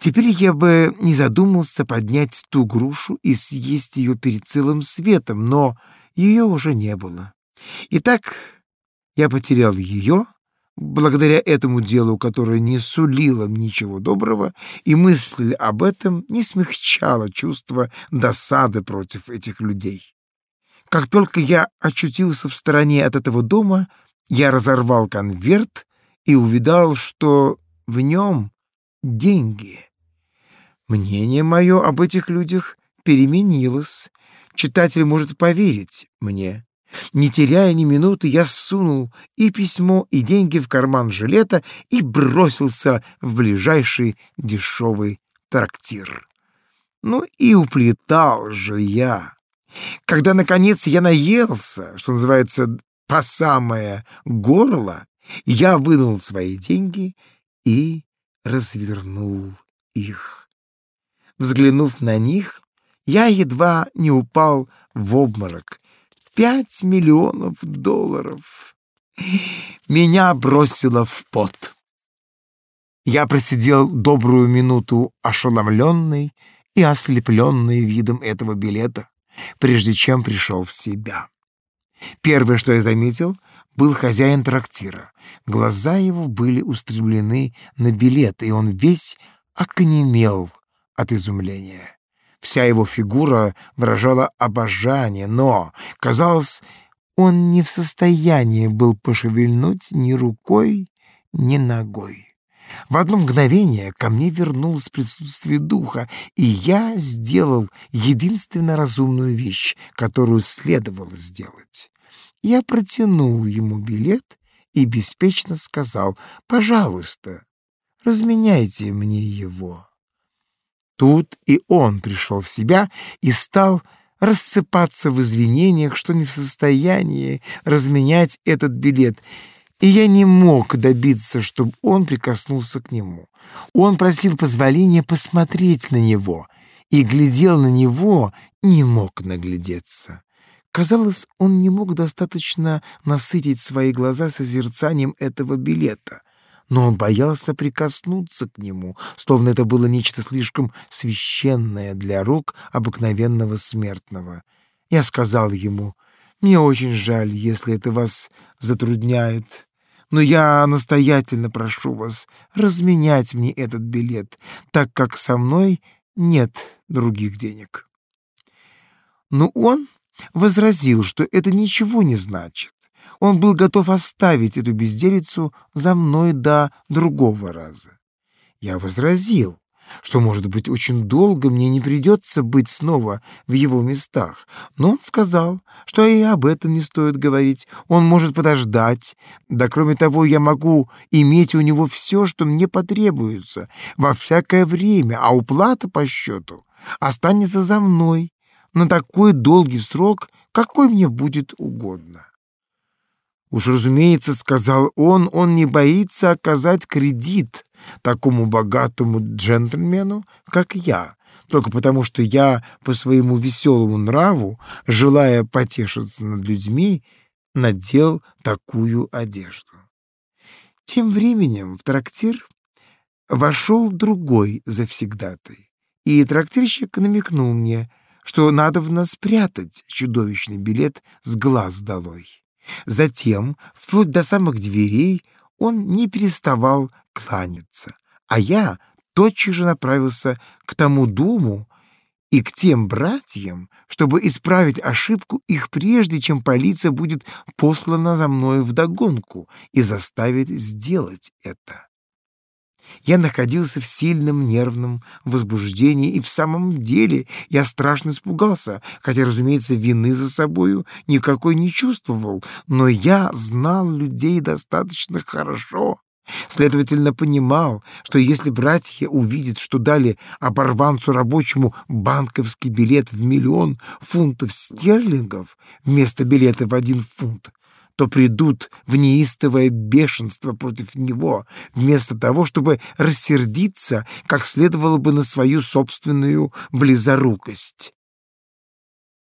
Теперь я бы не задумался поднять ту грушу и съесть ее перед целым светом, но ее уже не было. Итак, я потерял ее, благодаря этому делу, которое не сулило ничего доброго, и мысль об этом не смягчала чувство досады против этих людей. Как только я очутился в стороне от этого дома, я разорвал конверт и увидал, что в нем деньги. Мнение мое об этих людях переменилось. Читатель может поверить мне. Не теряя ни минуты, я сунул и письмо, и деньги в карман жилета и бросился в ближайший дешевый трактир. Ну и уплетал же я. Когда, наконец, я наелся, что называется, по самое горло, я вынул свои деньги и развернул их. Взглянув на них, я едва не упал в обморок. Пять миллионов долларов. Меня бросило в пот. Я просидел добрую минуту ошеломленный и ослепленный видом этого билета, прежде чем пришел в себя. Первое, что я заметил, был хозяин трактира. Глаза его были устремлены на билет, и он весь оконемел от изумления. Вся его фигура выражала обожание, но, казалось, он не в состоянии был пошевельнуть ни рукой, ни ногой. В одно мгновение ко мне вернулось присутствие духа, и я сделал единственно разумную вещь, которую следовало сделать. Я протянул ему билет и беспечно сказал «Пожалуйста, разменяйте мне его». Тут и он пришел в себя и стал рассыпаться в извинениях, что не в состоянии разменять этот билет, и я не мог добиться, чтобы он прикоснулся к нему. Он просил позволения посмотреть на него, и глядел на него, не мог наглядеться. Казалось, он не мог достаточно насытить свои глаза созерцанием этого билета, но он боялся прикоснуться к нему, словно это было нечто слишком священное для рук обыкновенного смертного. Я сказал ему, «Мне очень жаль, если это вас затрудняет, но я настоятельно прошу вас разменять мне этот билет, так как со мной нет других денег». Но он возразил, что это ничего не значит. Он был готов оставить эту безделицу за мной до другого раза. Я возразил, что, может быть, очень долго мне не придется быть снова в его местах. Но он сказал, что и об этом не стоит говорить. Он может подождать. Да, кроме того, я могу иметь у него все, что мне потребуется, во всякое время, а уплата по счету останется за мной на такой долгий срок, какой мне будет угодно. Уж, разумеется, сказал он, он не боится оказать кредит такому богатому джентльмену, как я, только потому что я по своему веселому нраву, желая потешиться над людьми, надел такую одежду. Тем временем в трактир вошел другой завсегдатый, и трактирщик намекнул мне, что надо в нас спрятать чудовищный билет с глаз долой. Затем, вплоть до самых дверей, он не переставал кланяться, а я тотчас же направился к тому дому и к тем братьям, чтобы исправить ошибку их прежде, чем полиция будет послана за мною вдогонку и заставит сделать это. Я находился в сильном нервном возбуждении, и в самом деле я страшно испугался, хотя, разумеется, вины за собою никакой не чувствовал, но я знал людей достаточно хорошо, Следовательно, понимал, что если братья увидят, что дали оборванцу рабочему банковский билет в миллион фунтов стерлингов вместо билета в один фунт, то придут в неистовое бешенство против него, вместо того, чтобы рассердиться, как следовало бы на свою собственную близорукость.